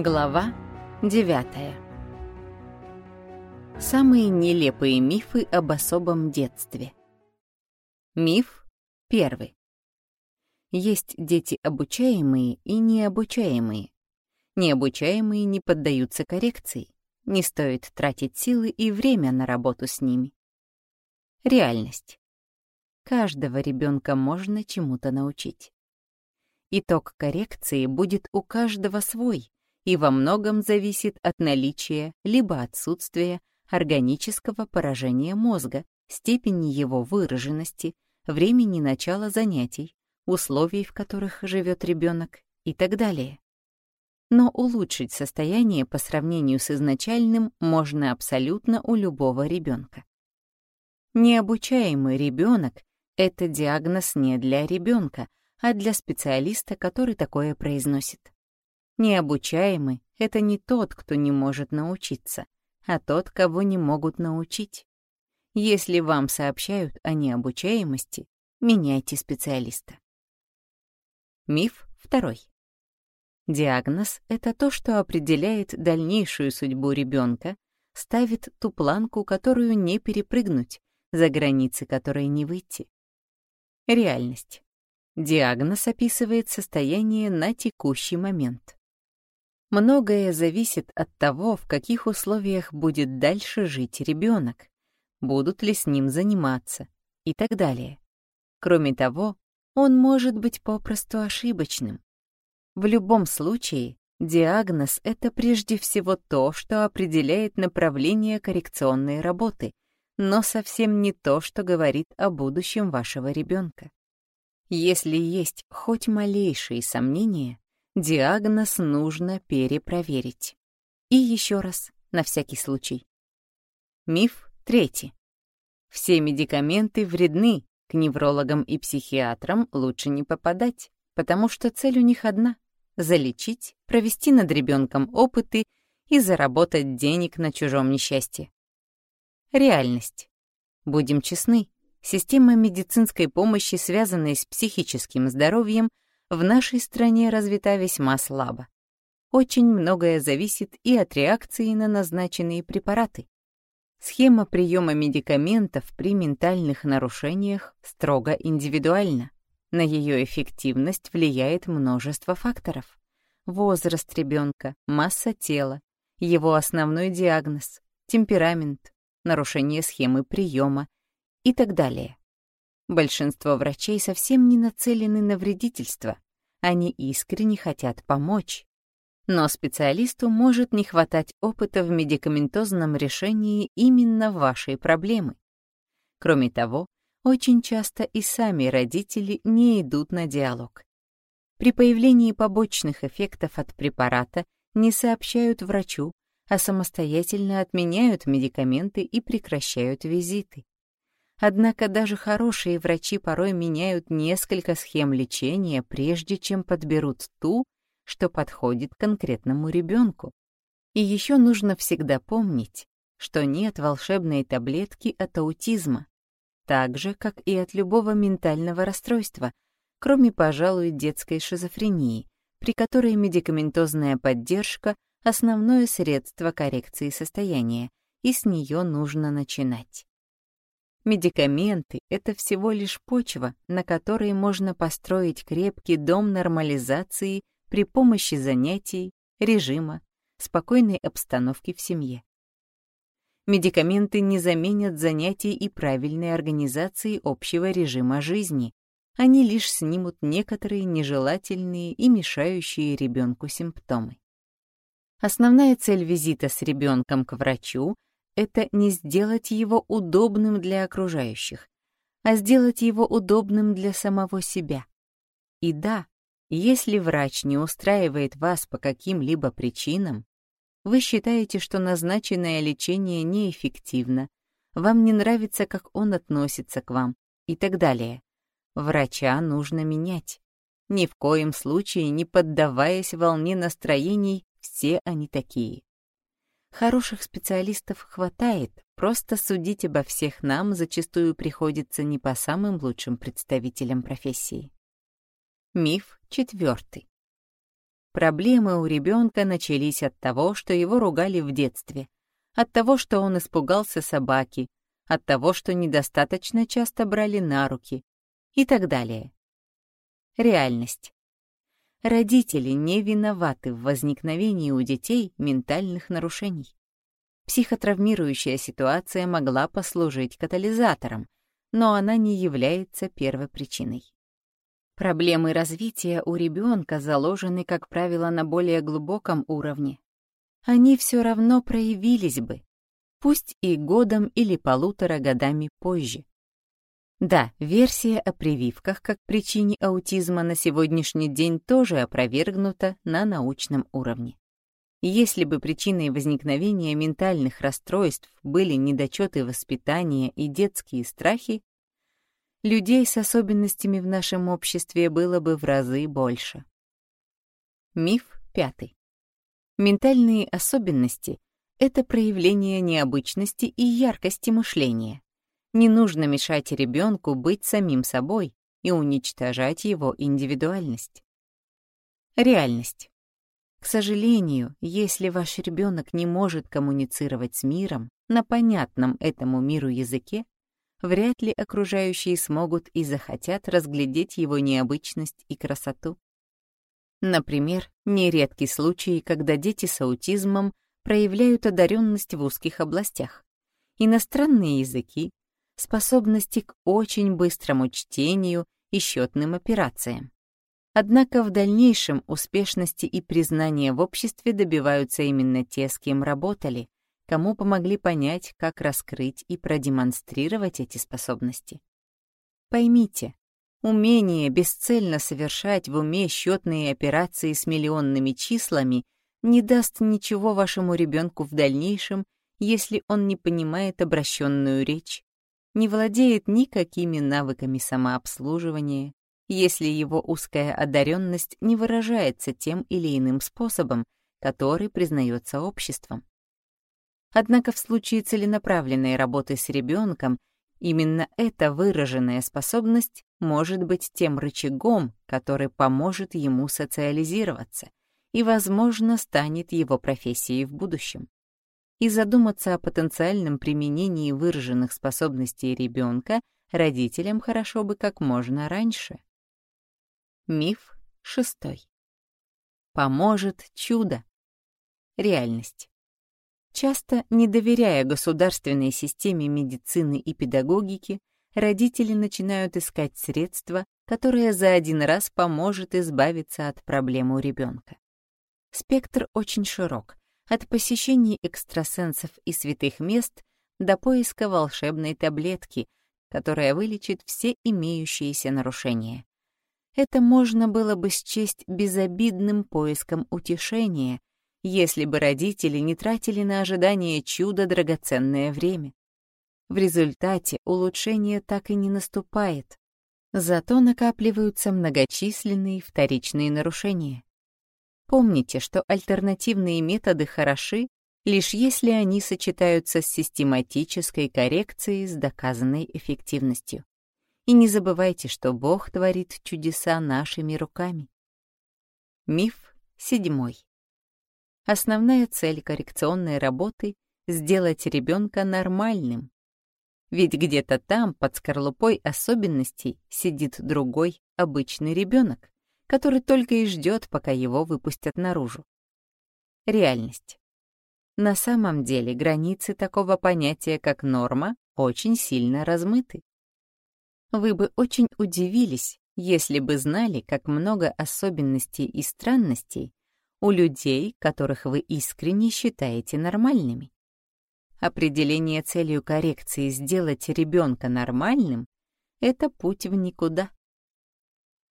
Глава 9 Самые нелепые мифы об особом детстве. Миф первый. Есть дети обучаемые и необучаемые. Необучаемые не поддаются коррекции. Не стоит тратить силы и время на работу с ними. Реальность. Каждого ребенка можно чему-то научить. Итог коррекции будет у каждого свой, и во многом зависит от наличия либо отсутствия органического поражения мозга, степени его выраженности, времени начала занятий, условий, в которых живет ребенок и так далее. Но улучшить состояние по сравнению с изначальным можно абсолютно у любого ребенка. Необучаемый ребенок — это диагноз не для ребенка, а для специалиста, который такое произносит. Необучаемый — это не тот, кто не может научиться, а тот, кого не могут научить. Если вам сообщают о необучаемости, меняйте специалиста. Миф второй. Диагноз — это то, что определяет дальнейшую судьбу ребенка, ставит ту планку, которую не перепрыгнуть, за границы которой не выйти. Реальность. Диагноз описывает состояние на текущий момент. Многое зависит от того, в каких условиях будет дальше жить ребенок, будут ли с ним заниматься и так далее. Кроме того, он может быть попросту ошибочным. В любом случае, диагноз — это прежде всего то, что определяет направление коррекционной работы, но совсем не то, что говорит о будущем вашего ребенка. Если есть хоть малейшие сомнения, диагноз нужно перепроверить. И еще раз, на всякий случай. Миф третий. Все медикаменты вредны, к неврологам и психиатрам лучше не попадать, потому что цель у них одна — залечить, провести над ребенком опыты и заработать денег на чужом несчастье. Реальность. Будем честны, система медицинской помощи, связанная с психическим здоровьем, в нашей стране развита весьма слабо. Очень многое зависит и от реакции на назначенные препараты. Схема приема медикаментов при ментальных нарушениях строго индивидуальна. На ее эффективность влияет множество факторов. Возраст ребенка, масса тела, его основной диагноз, темперамент, нарушение схемы приема и так далее. Большинство врачей совсем не нацелены на вредительство, они искренне хотят помочь. Но специалисту может не хватать опыта в медикаментозном решении именно вашей проблемы. Кроме того, очень часто и сами родители не идут на диалог. При появлении побочных эффектов от препарата не сообщают врачу, а самостоятельно отменяют медикаменты и прекращают визиты. Однако даже хорошие врачи порой меняют несколько схем лечения, прежде чем подберут ту, что подходит конкретному ребенку. И еще нужно всегда помнить, что нет волшебной таблетки от аутизма, так же, как и от любого ментального расстройства, кроме, пожалуй, детской шизофрении, при которой медикаментозная поддержка — основное средство коррекции состояния, и с нее нужно начинать. Медикаменты — это всего лишь почва, на которой можно построить крепкий дом нормализации при помощи занятий, режима, спокойной обстановки в семье. Медикаменты не заменят занятий и правильной организации общего режима жизни. Они лишь снимут некоторые нежелательные и мешающие ребенку симптомы. Основная цель визита с ребенком к врачу это не сделать его удобным для окружающих, а сделать его удобным для самого себя. И да, если врач не устраивает вас по каким-либо причинам, вы считаете, что назначенное лечение неэффективно, вам не нравится, как он относится к вам и так далее. Врача нужно менять. Ни в коем случае не поддаваясь волне настроений, все они такие. Хороших специалистов хватает, просто судить обо всех нам зачастую приходится не по самым лучшим представителям профессии. Миф четвертый. Проблемы у ребенка начались от того, что его ругали в детстве, от того, что он испугался собаки, от того, что недостаточно часто брали на руки и так далее. Реальность. Родители не виноваты в возникновении у детей ментальных нарушений. Психотравмирующая ситуация могла послужить катализатором, но она не является первопричиной. Проблемы развития у ребенка заложены, как правило, на более глубоком уровне. Они все равно проявились бы, пусть и годом или полутора годами позже. Да, версия о прививках как причине аутизма на сегодняшний день тоже опровергнута на научном уровне. Если бы причиной возникновения ментальных расстройств были недочеты воспитания и детские страхи, людей с особенностями в нашем обществе было бы в разы больше. Миф пятый. Ментальные особенности — это проявление необычности и яркости мышления. Не нужно мешать ребенку быть самим собой и уничтожать его индивидуальность. Реальность. К сожалению, если ваш ребенок не может коммуницировать с миром на понятном этому миру языке, вряд ли окружающие смогут и захотят разглядеть его необычность и красоту. Например, нередки случаи, когда дети с аутизмом проявляют одаренность в узких областях. Иностранные языки, способности к очень быстрому чтению и счетным операциям. Однако в дальнейшем успешности и признания в обществе добиваются именно те, с кем работали, кому помогли понять, как раскрыть и продемонстрировать эти способности. Поймите, умение бесцельно совершать в уме счетные операции с миллионными числами не даст ничего вашему ребенку в дальнейшем, если он не понимает обращенную речь, не владеет никакими навыками самообслуживания, если его узкая одаренность не выражается тем или иным способом, который признается обществом. Однако в случае целенаправленной работы с ребенком именно эта выраженная способность может быть тем рычагом, который поможет ему социализироваться и, возможно, станет его профессией в будущем и задуматься о потенциальном применении выраженных способностей ребенка родителям хорошо бы как можно раньше. Миф шестой. Поможет чудо. Реальность. Часто, не доверяя государственной системе медицины и педагогики, родители начинают искать средства, которое за один раз поможет избавиться от проблемы у ребенка. Спектр очень широк, от посещений экстрасенсов и святых мест до поиска волшебной таблетки, которая вылечит все имеющиеся нарушения. Это можно было бы счесть безобидным поиском утешения, если бы родители не тратили на ожидание чуда драгоценное время. В результате улучшение так и не наступает, зато накапливаются многочисленные вторичные нарушения. Помните, что альтернативные методы хороши, лишь если они сочетаются с систематической коррекцией с доказанной эффективностью. И не забывайте, что Бог творит чудеса нашими руками. Миф седьмой. Основная цель коррекционной работы — сделать ребенка нормальным. Ведь где-то там, под скорлупой особенностей, сидит другой, обычный ребенок, который только и ждет, пока его выпустят наружу. Реальность. На самом деле границы такого понятия, как норма, очень сильно размыты. Вы бы очень удивились, если бы знали, как много особенностей и странностей у людей, которых вы искренне считаете нормальными. Определение целью коррекции сделать ребенка нормальным — это путь в никуда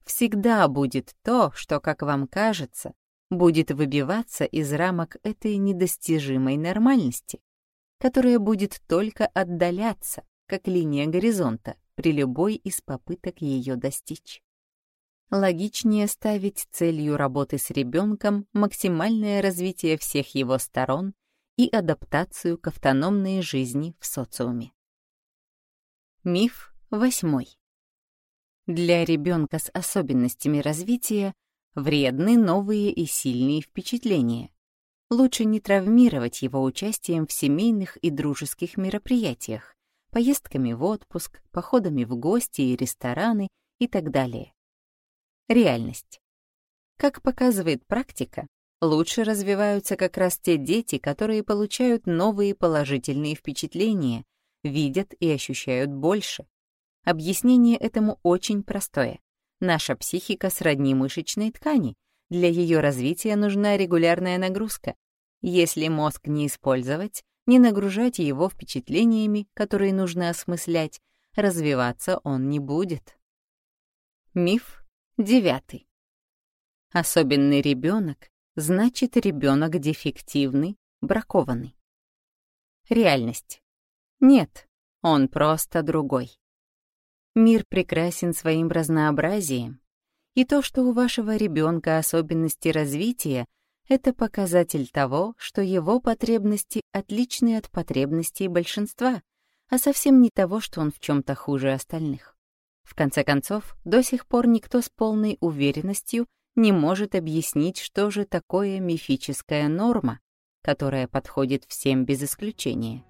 всегда будет то, что, как вам кажется, будет выбиваться из рамок этой недостижимой нормальности, которая будет только отдаляться, как линия горизонта, при любой из попыток ее достичь. Логичнее ставить целью работы с ребенком максимальное развитие всех его сторон и адаптацию к автономной жизни в социуме. Миф восьмой. Для ребенка с особенностями развития вредны новые и сильные впечатления. Лучше не травмировать его участием в семейных и дружеских мероприятиях, поездками в отпуск, походами в гости и рестораны и так далее. Реальность. Как показывает практика, лучше развиваются как раз те дети, которые получают новые положительные впечатления, видят и ощущают больше. Объяснение этому очень простое. Наша психика сродни мышечной ткани. Для ее развития нужна регулярная нагрузка. Если мозг не использовать, не нагружать его впечатлениями, которые нужно осмыслять, развиваться он не будет. Миф девятый. Особенный ребенок значит ребенок дефективный, бракованный. Реальность. Нет, он просто другой. Мир прекрасен своим разнообразием, и то, что у вашего ребенка особенности развития, это показатель того, что его потребности отличны от потребностей большинства, а совсем не того, что он в чем-то хуже остальных. В конце концов, до сих пор никто с полной уверенностью не может объяснить, что же такое мифическая норма, которая подходит всем без исключения.